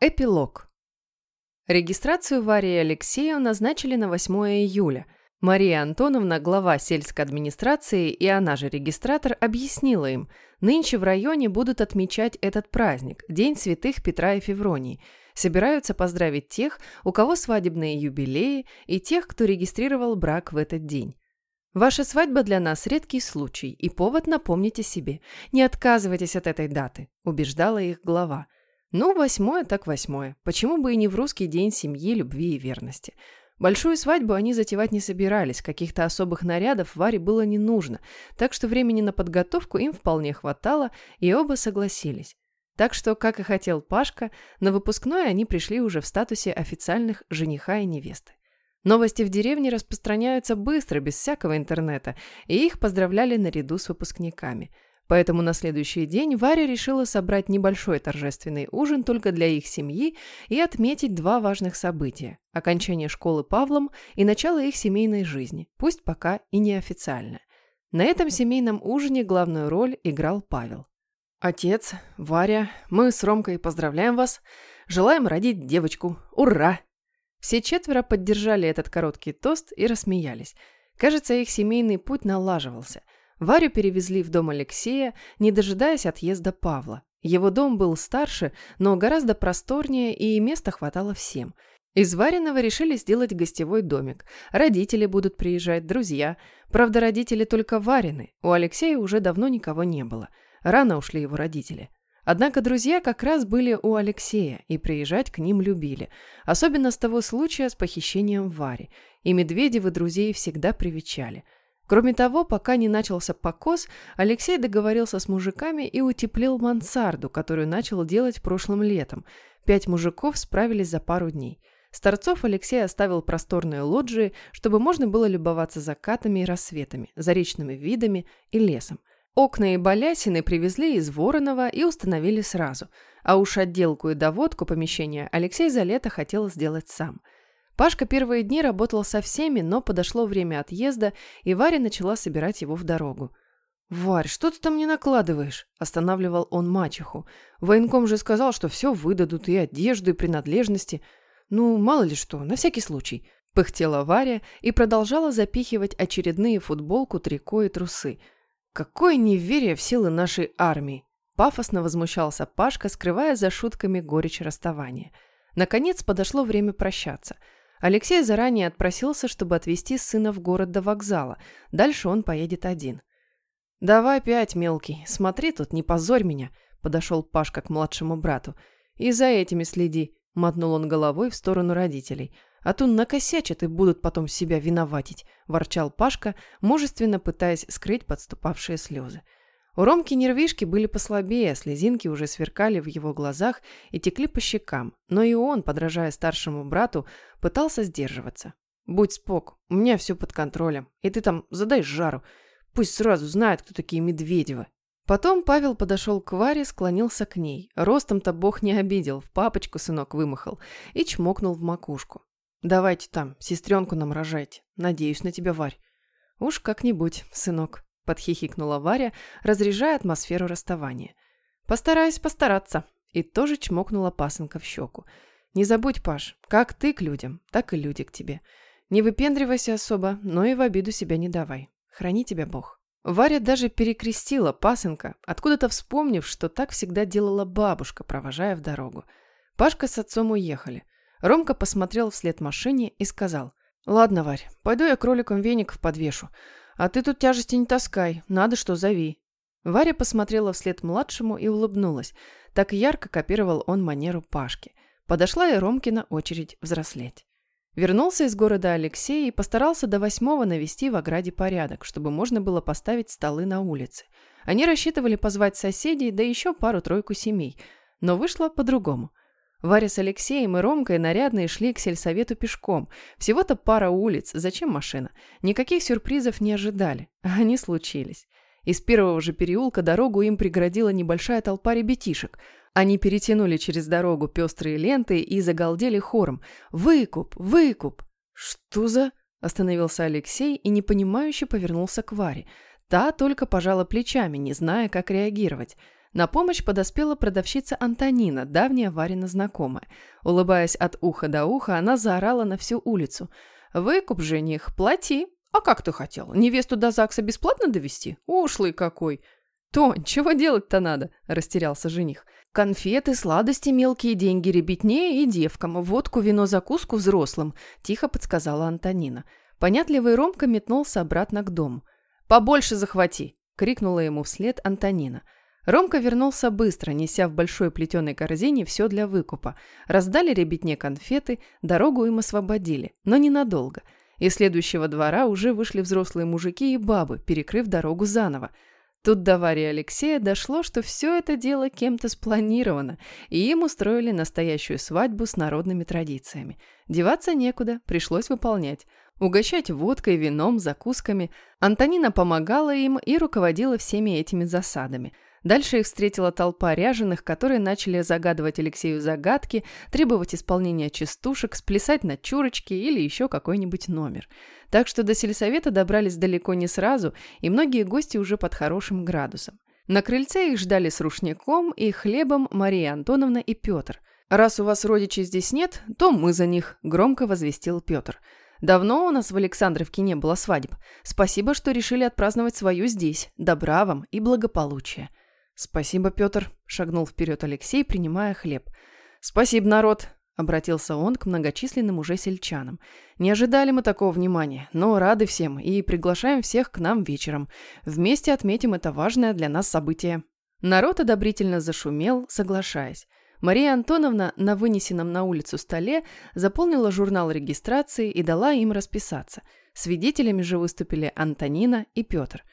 Эпилог. Регистрацию Вари и Алексею назначили на 8 июля. Мария Антоновна, глава сельской администрации и она же регистратор, объяснила им, нынче в районе будут отмечать этот праздник, День святых Петра и Февронии. Собираются поздравить тех, у кого свадебные юбилеи, и тех, кто регистрировал брак в этот день. Ваша свадьба для нас редкий случай и повод напомнить о себе. Не отказывайтесь от этой даты, убеждала их глава. Ну, восьмое так восьмое. Почему бы и не в русский день семьи, любви и верности? Большую свадьбу они затевать не собирались, каких-то особых нарядов Варе было не нужно, так что времени на подготовку им вполне хватало, и оба согласились. Так что, как и хотел Пашка, на выпускной они пришли уже в статусе официальных жениха и невесты. Новости в деревне распространяются быстро, без всякого интернета, и их поздравляли наряду с выпускниками – Поэтому на следующий день Варя решила собрать небольшой торжественный ужин только для их семьи и отметить два важных события – окончание школы Павлом и начало их семейной жизни, пусть пока и неофициально. На этом семейном ужине главную роль играл Павел. «Отец, Варя, мы с Ромкой поздравляем вас. Желаем родить девочку. Ура!» Все четверо поддержали этот короткий тост и рассмеялись. Кажется, их семейный путь налаживался – Варю перевезли в дом Алексея, не дожидаясь отъезда Павла. Его дом был старше, но гораздо просторнее, и места хватало всем. Из Вариного решили сделать гостевой домик. Родители будут приезжать, друзья. Правда, родители только Варины. У Алексея уже давно никого не было. Рано ушли его родители. Однако друзья как раз были у Алексея и приезжать к ним любили. Особенно с того случая с похищением Вари. И Медведевы друзей всегда привечали – Кроме того, пока не начался покос, Алексей договорился с мужиками и утеплил мансарду, которую начал делать прошлым летом. Пять мужиков справились за пару дней. Старцов Алексей оставил просторные лоджии, чтобы можно было любоваться закатами и рассветами, заречными видами и лесом. Окна и балясины привезли из Воронова и установили сразу. А уж отделку и доводку помещения Алексей за лето хотел сделать сам – Пашка первые дни работал со всеми, но подошло время отъезда, и Варя начала собирать его в дорогу. «Варь, что ты там не накладываешь?» – останавливал он мачеху. «Военком же сказал, что все выдадут, и одежду, и принадлежности. Ну, мало ли что, на всякий случай». Пыхтела Варя и продолжала запихивать очередные футболку, трико и трусы. «Какое неверие в силы нашей армии!» Пафосно возмущался Пашка, скрывая за шутками горечь расставания. Наконец подошло время прощаться – Алексей заранее отпросился, чтобы отвезти сына в город до вокзала. Дальше он поедет один. «Давай пять, мелкий. Смотри тут, не позорь меня», — подошел Пашка к младшему брату. «И за этими следи», — мотнул он головой в сторону родителей. «А то накосячат и будут потом себя виноватить», — ворчал Пашка, мужественно пытаясь скрыть подступавшие слезы. У Ромки нервишки были послабее, слезинки уже сверкали в его глазах и текли по щекам, но и он, подражая старшему брату, пытался сдерживаться. «Будь спок, у меня все под контролем, и ты там задай жару, пусть сразу знает, кто такие Медведевы». Потом Павел подошел к Варе, склонился к ней. Ростом-то бог не обидел, в папочку сынок вымахал и чмокнул в макушку. «Давайте там, сестренку нам рожайте. Надеюсь на тебя, Варь». «Уж как-нибудь, сынок» подхихикнула Варя, разряжая атмосферу расставания. Постараюсь постараться. И тоже чмокнула пасынка в щеку. Не забудь, Паш, как ты к людям, так и люди к тебе. Не выпендривайся особо, но и в обиду себя не давай. Храни тебя Бог. Варя даже перекрестила пасынка, откуда-то вспомнив, что так всегда делала бабушка, провожая в дорогу. Пашка с отцом уехали. Ромка посмотрел вслед машине и сказал, «Ладно, Варь, пойду я кроликом веник подвешу. «А ты тут тяжести не таскай, надо что, зови». Варя посмотрела вслед младшему и улыбнулась. Так ярко копировал он манеру Пашки. Подошла и Ромкина очередь взрослеть. Вернулся из города Алексей и постарался до восьмого навести в ограде порядок, чтобы можно было поставить столы на улице. Они рассчитывали позвать соседей, да еще пару-тройку семей. Но вышло по-другому. Варя с Алексеем и Ромкой нарядные шли к сельсовету пешком. Всего-то пара улиц, зачем машина? Никаких сюрпризов не ожидали, они случились. Из первого же переулка дорогу им преградила небольшая толпа ребятишек. Они перетянули через дорогу пестрые ленты и загалдели хором. «Выкуп! Выкуп!» «Что за...» – остановился Алексей и непонимающе повернулся к Варе. Та только пожала плечами, не зная, как реагировать. На помощь подоспела продавщица Антонина, давняя Варина знакомая. Улыбаясь от уха до уха, она заорала на всю улицу. «Выкуп, жених, плати!» «А как ты хотел? Невесту до ЗАГСа бесплатно довести? Ушлый какой!» «Тонь, чего делать-то надо?» – растерялся жених. «Конфеты, сладости, мелкие деньги ребятне и девкам, водку, вино, закуску взрослым», – тихо подсказала Антонина. Понятливый Ромка метнулся обратно к дому. «Побольше захвати!» – крикнула ему вслед Антонина. Ромка вернулся быстро, неся в большой плетеной корзине все для выкупа. Раздали ребятне конфеты, дорогу им освободили, но ненадолго. Из следующего двора уже вышли взрослые мужики и бабы, перекрыв дорогу заново. Тут до Вари Алексея дошло, что все это дело кем-то спланировано, и им устроили настоящую свадьбу с народными традициями. Деваться некуда, пришлось выполнять. Угощать водкой, вином, закусками. Антонина помогала им и руководила всеми этими засадами – Дальше их встретила толпа ряженых, которые начали загадывать Алексею загадки, требовать исполнения частушек, сплясать на чурочке или еще какой-нибудь номер. Так что до сельсовета добрались далеко не сразу, и многие гости уже под хорошим градусом. На крыльце их ждали с рушняком и хлебом Мария Антоновна и Петр. «Раз у вас родичей здесь нет, то мы за них», – громко возвестил Петр. «Давно у нас в Александровке не было свадеб. Спасибо, что решили отпраздновать свою здесь. Добра вам и благополучия». «Спасибо, Петр», – шагнул вперед Алексей, принимая хлеб. «Спасибо, народ», – обратился он к многочисленным уже сельчанам. «Не ожидали мы такого внимания, но рады всем и приглашаем всех к нам вечером. Вместе отметим это важное для нас событие». Народ одобрительно зашумел, соглашаясь. Мария Антоновна на вынесенном на улицу столе заполнила журнал регистрации и дала им расписаться. Свидетелями же выступили Антонина и Петр.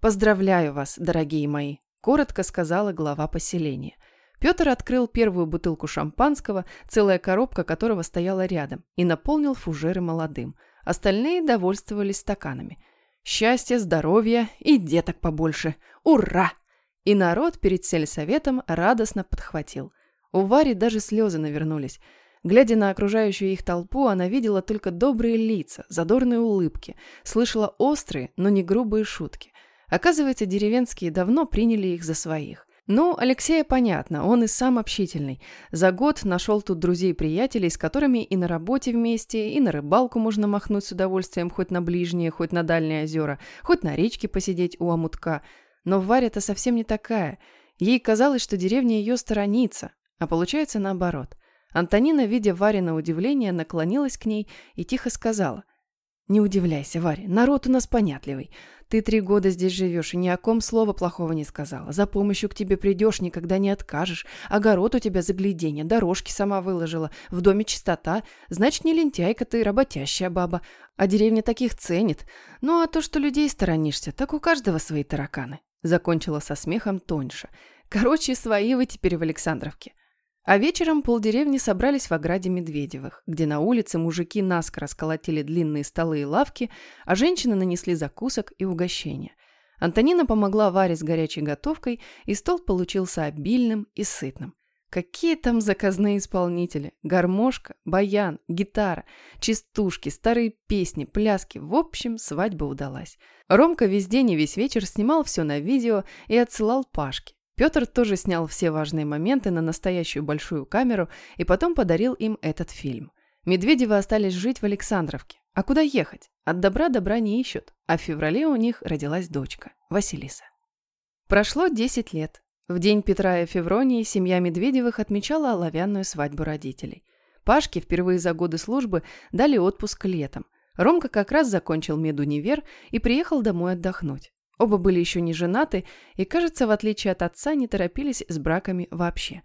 «Поздравляю вас, дорогие мои!» Коротко сказала глава поселения. Петр открыл первую бутылку шампанского, целая коробка которого стояла рядом, и наполнил фужеры молодым. Остальные довольствовались стаканами. Счастья, здоровья и деток побольше. Ура! И народ перед сельсоветом радостно подхватил. У Вари даже слезы навернулись. Глядя на окружающую их толпу, она видела только добрые лица, задорные улыбки, слышала острые, но не грубые шутки. Оказывается, деревенские давно приняли их за своих. Ну, Алексея понятно, он и сам общительный. За год нашел тут друзей-приятелей, с которыми и на работе вместе, и на рыбалку можно махнуть с удовольствием хоть на ближние, хоть на дальние озера, хоть на речке посидеть у омутка. Но Варя-то совсем не такая. Ей казалось, что деревня ее сторонится, а получается наоборот. Антонина, видя Варина удивление, наклонилась к ней и тихо сказала. «Не удивляйся, Варя, народ у нас понятливый. Ты три года здесь живешь и ни о ком слова плохого не сказала. За помощью к тебе придешь, никогда не откажешь. Огород у тебя загляденье, дорожки сама выложила, в доме чистота. Значит, не лентяйка ты, работящая баба. А деревня таких ценит. Ну, а то, что людей сторонишься, так у каждого свои тараканы. Закончила со смехом тоньше. Короче, свои вы теперь в Александровке. А вечером полдеревни собрались в ограде Медведевых, где на улице мужики наскоро сколотили длинные столы и лавки, а женщины нанесли закусок и угощения. Антонина помогла Варе с горячей готовкой, и стол получился обильным и сытным. Какие там заказные исполнители? Гармошка, баян, гитара, частушки, старые песни, пляски. В общем, свадьба удалась. Ромка весь день и весь вечер снимал все на видео и отсылал Пашке. Петр тоже снял все важные моменты на настоящую большую камеру и потом подарил им этот фильм. Медведевы остались жить в Александровке. А куда ехать? От добра добра не ищут. А в феврале у них родилась дочка, Василиса. Прошло 10 лет. В день Петра и Февронии семья Медведевых отмечала оловянную свадьбу родителей. Пашке впервые за годы службы дали отпуск летом. Ромка как раз закончил медунивер и приехал домой отдохнуть. Оба были еще не женаты и, кажется, в отличие от отца, не торопились с браками вообще.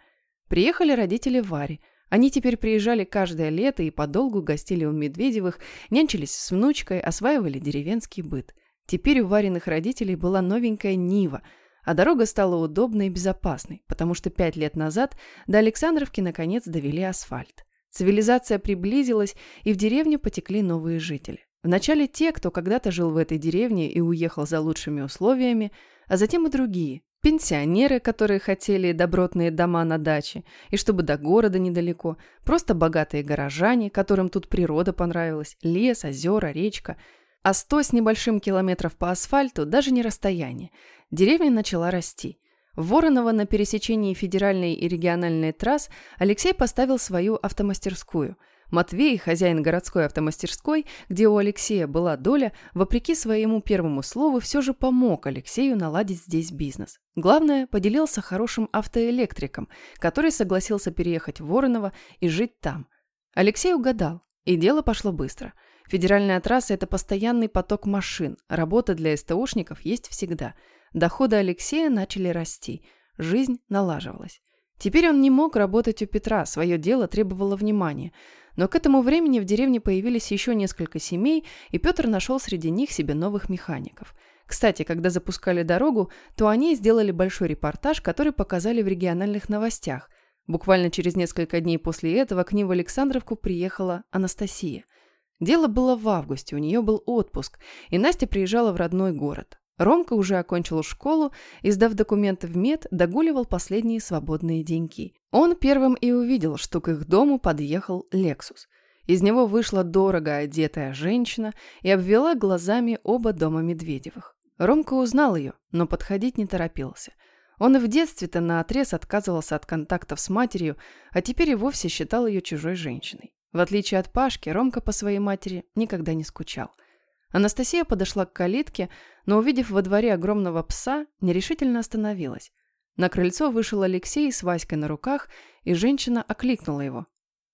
Приехали родители Вари. Они теперь приезжали каждое лето и подолгу гостили у Медведевых, нянчились с внучкой, осваивали деревенский быт. Теперь у Вариных родителей была новенькая Нива, а дорога стала удобной и безопасной, потому что пять лет назад до Александровки наконец довели асфальт. Цивилизация приблизилась, и в деревню потекли новые жители. Вначале те, кто когда-то жил в этой деревне и уехал за лучшими условиями, а затем и другие. Пенсионеры, которые хотели добротные дома на даче, и чтобы до города недалеко, просто богатые горожане, которым тут природа понравилась, лес, озера, речка. А сто с небольшим километров по асфальту даже не расстояние. Деревня начала расти. В Воронова на пересечении федеральной и региональной трасс Алексей поставил свою автомастерскую. Матвей, хозяин городской автомастерской, где у Алексея была доля, вопреки своему первому слову, все же помог Алексею наладить здесь бизнес. Главное, поделился хорошим автоэлектриком, который согласился переехать в Воронова и жить там. Алексей угадал, и дело пошло быстро. Федеральная трасса – это постоянный поток машин, работа для СТОшников есть всегда – Доходы Алексея начали расти, жизнь налаживалась. Теперь он не мог работать у Петра, свое дело требовало внимания. Но к этому времени в деревне появились еще несколько семей, и Петр нашел среди них себе новых механиков. Кстати, когда запускали дорогу, то они сделали большой репортаж, который показали в региональных новостях. Буквально через несколько дней после этого к ним в Александровку приехала Анастасия. Дело было в августе, у нее был отпуск, и Настя приезжала в родной город. Ромка уже окончил школу и, сдав документы в мед, догуливал последние свободные деньки. Он первым и увидел, что к их дому подъехал «Лексус». Из него вышла дорого одетая женщина и обвела глазами оба дома Медведевых. Ромка узнал ее, но подходить не торопился. Он и в детстве-то наотрез отказывался от контактов с матерью, а теперь и вовсе считал ее чужой женщиной. В отличие от Пашки, Ромка по своей матери никогда не скучал. Анастасия подошла к калитке, но, увидев во дворе огромного пса, нерешительно остановилась. На крыльцо вышел Алексей с Васькой на руках, и женщина окликнула его.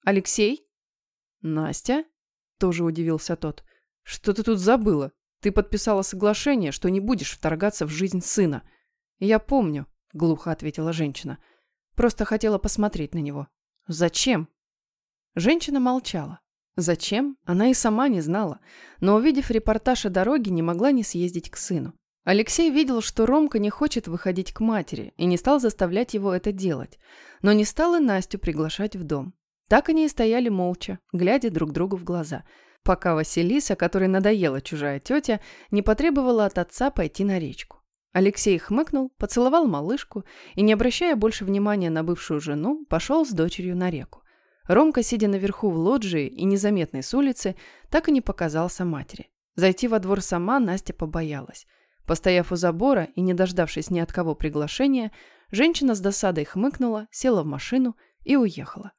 «Алексей?» «Настя?» – тоже удивился тот. «Что ты тут забыла? Ты подписала соглашение, что не будешь вторгаться в жизнь сына». «Я помню», – глухо ответила женщина. «Просто хотела посмотреть на него». «Зачем?» Женщина молчала. Зачем? Она и сама не знала, но, увидев репортаж о дороге, не могла не съездить к сыну. Алексей видел, что Ромка не хочет выходить к матери и не стал заставлять его это делать, но не стал и Настю приглашать в дом. Так они и стояли молча, глядя друг другу в глаза, пока Василиса, которой надоела чужая тетя, не потребовала от отца пойти на речку. Алексей хмыкнул, поцеловал малышку и, не обращая больше внимания на бывшую жену, пошел с дочерью на реку. Ромка, сидя наверху в лоджии и незаметной с улицы, так и не показался матери. Зайти во двор сама Настя побоялась. Постояв у забора и не дождавшись ни от кого приглашения, женщина с досадой хмыкнула, села в машину и уехала.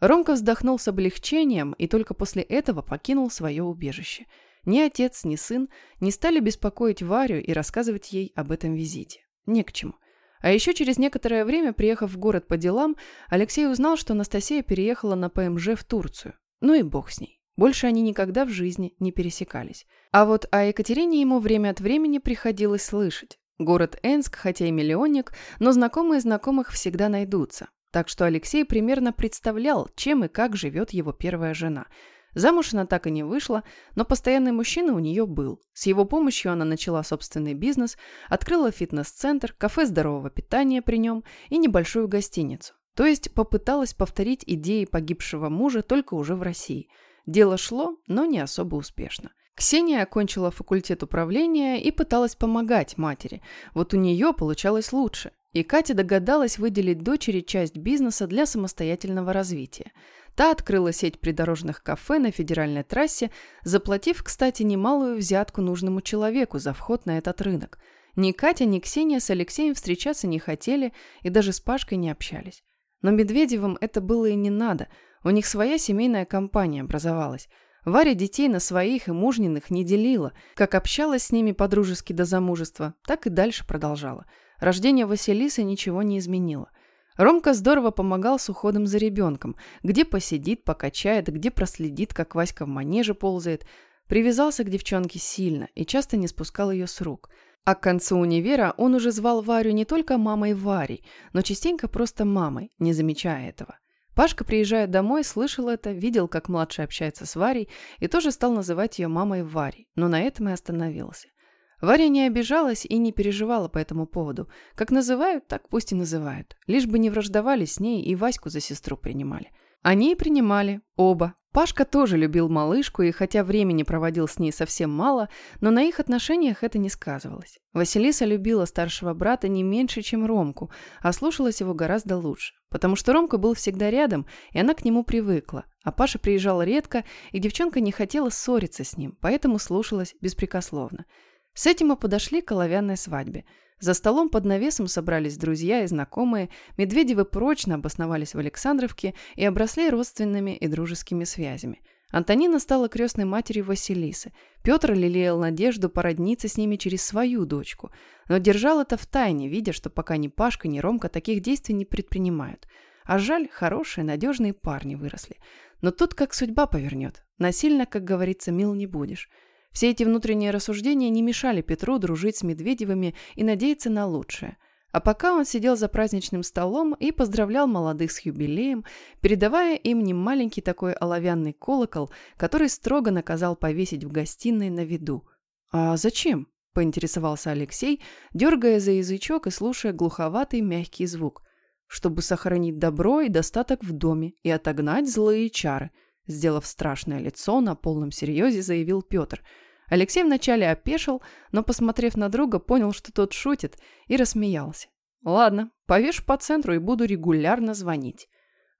Ромка вздохнул с облегчением и только после этого покинул свое убежище. Ни отец, ни сын не стали беспокоить Варю и рассказывать ей об этом визите. Не к чему. А еще через некоторое время, приехав в город по делам, Алексей узнал, что Анастасия переехала на ПМЖ в Турцию. Ну и бог с ней. Больше они никогда в жизни не пересекались. А вот о Екатерине ему время от времени приходилось слышать. Город Энск, хотя и миллионник, но знакомые знакомых всегда найдутся. Так что Алексей примерно представлял, чем и как живет его первая жена – Замуж она так и не вышла, но постоянный мужчина у нее был. С его помощью она начала собственный бизнес, открыла фитнес-центр, кафе здорового питания при нем и небольшую гостиницу. То есть попыталась повторить идеи погибшего мужа только уже в России. Дело шло, но не особо успешно. Ксения окончила факультет управления и пыталась помогать матери. Вот у нее получалось лучше. И Катя догадалась выделить дочери часть бизнеса для самостоятельного развития. Та открыла сеть придорожных кафе на федеральной трассе, заплатив, кстати, немалую взятку нужному человеку за вход на этот рынок. Ни Катя, ни Ксения с Алексеем встречаться не хотели и даже с Пашкой не общались. Но Медведевым это было и не надо, у них своя семейная компания образовалась. Варя детей на своих и мужниных не делила, как общалась с ними по-дружески до замужества, так и дальше продолжала. Рождение Василисы ничего не изменило – Ромка здорово помогал с уходом за ребенком, где посидит, покачает, где проследит, как Васька в манеже ползает. Привязался к девчонке сильно и часто не спускал ее с рук. А к концу универа он уже звал Варю не только мамой Варей, но частенько просто мамой, не замечая этого. Пашка, приезжая домой, слышал это, видел, как младший общается с Варей и тоже стал называть ее мамой Варей, но на этом и остановился. Варя не обижалась и не переживала по этому поводу. Как называют, так пусть и называют. Лишь бы не враждовали с ней и Ваську за сестру принимали. Они и принимали, оба. Пашка тоже любил малышку, и хотя времени проводил с ней совсем мало, но на их отношениях это не сказывалось. Василиса любила старшего брата не меньше, чем Ромку, а слушалась его гораздо лучше, потому что Ромка был всегда рядом, и она к нему привыкла, а Паша приезжал редко, и девчонка не хотела ссориться с ним, поэтому слушалась беспрекословно. С этим мы подошли к оловянной свадьбе. За столом под навесом собрались друзья и знакомые, Медведевы прочно обосновались в Александровке и обросли родственными и дружескими связями. Антонина стала крестной матерью Василисы. Петр лелеял надежду породниться с ними через свою дочку, но держал это в тайне, видя, что пока ни Пашка, ни Ромка таких действий не предпринимают. А жаль, хорошие, надежные парни выросли. Но тут как судьба повернет. Насильно, как говорится, мил не будешь. Все эти внутренние рассуждения не мешали Петру дружить с Медведевыми и надеяться на лучшее. А пока он сидел за праздничным столом и поздравлял молодых с юбилеем, передавая им не маленький такой оловянный колокол, который строго наказал повесить в гостиной на виду. «А зачем?» – поинтересовался Алексей, дергая за язычок и слушая глуховатый мягкий звук. «Чтобы сохранить добро и достаток в доме и отогнать злые чары», – сделав страшное лицо, на полном серьезе заявил Петр – Алексей вначале опешил, но, посмотрев на друга, понял, что тот шутит, и рассмеялся. «Ладно, повешу по центру и буду регулярно звонить».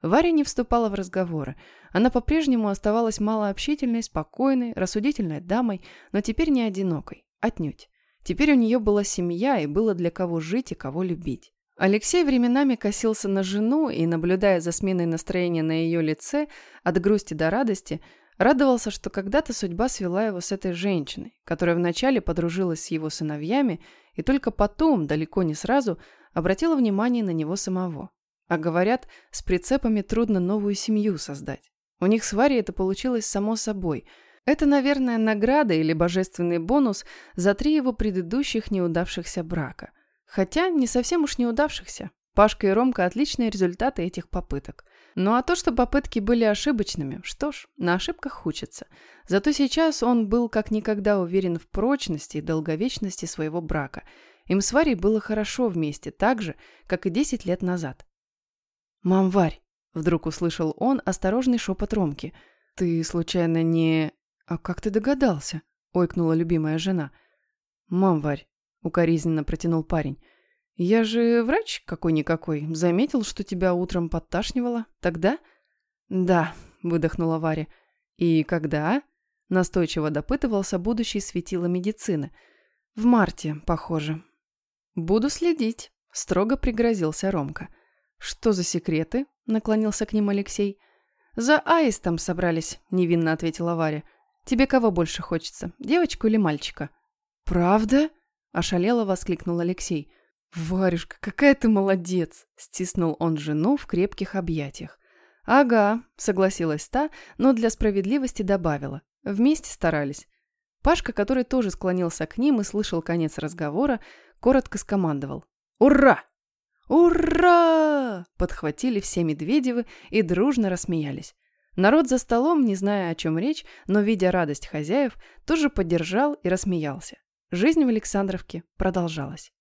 Варя не вступала в разговоры. Она по-прежнему оставалась малообщительной, спокойной, рассудительной дамой, но теперь не одинокой. Отнюдь. Теперь у нее была семья и было для кого жить и кого любить. Алексей временами косился на жену и, наблюдая за сменой настроения на ее лице, от грусти до радости, Радовался, что когда-то судьба свела его с этой женщиной, которая вначале подружилась с его сыновьями и только потом, далеко не сразу, обратила внимание на него самого. А говорят, с прицепами трудно новую семью создать. У них с Варей это получилось само собой. Это, наверное, награда или божественный бонус за три его предыдущих неудавшихся брака. Хотя не совсем уж неудавшихся. Пашка и Ромка – отличные результаты этих попыток. Ну а то, что попытки были ошибочными, что ж, на ошибках учатся. Зато сейчас он был как никогда уверен в прочности и долговечности своего брака. Им с Варей было хорошо вместе, так же, как и 10 лет назад. «Мам, Варь!» – вдруг услышал он осторожный шепот Ромки. «Ты, случайно, не...» «А как ты догадался?» – ойкнула любимая жена. «Мам, Варь!» – укоризненно протянул парень. «Я же врач какой-никакой. Заметил, что тебя утром подташнивало. Тогда?» «Да», — выдохнула Варя. «И когда?» — настойчиво допытывался будущий светило медицины. «В марте, похоже». «Буду следить», — строго пригрозился Ромка. «Что за секреты?» — наклонился к ним Алексей. «За аистом собрались», — невинно ответила Варя. «Тебе кого больше хочется, девочку или мальчика?» «Правда?» — ошалело воскликнул Алексей. «Варюшка, какая ты молодец!» – стиснул он жену в крепких объятиях. «Ага», – согласилась та, но для справедливости добавила. Вместе старались. Пашка, который тоже склонился к ним и слышал конец разговора, коротко скомандовал. «Ура!» «Ура!» – подхватили все Медведевы и дружно рассмеялись. Народ за столом, не зная, о чем речь, но видя радость хозяев, тоже поддержал и рассмеялся. Жизнь в Александровке продолжалась.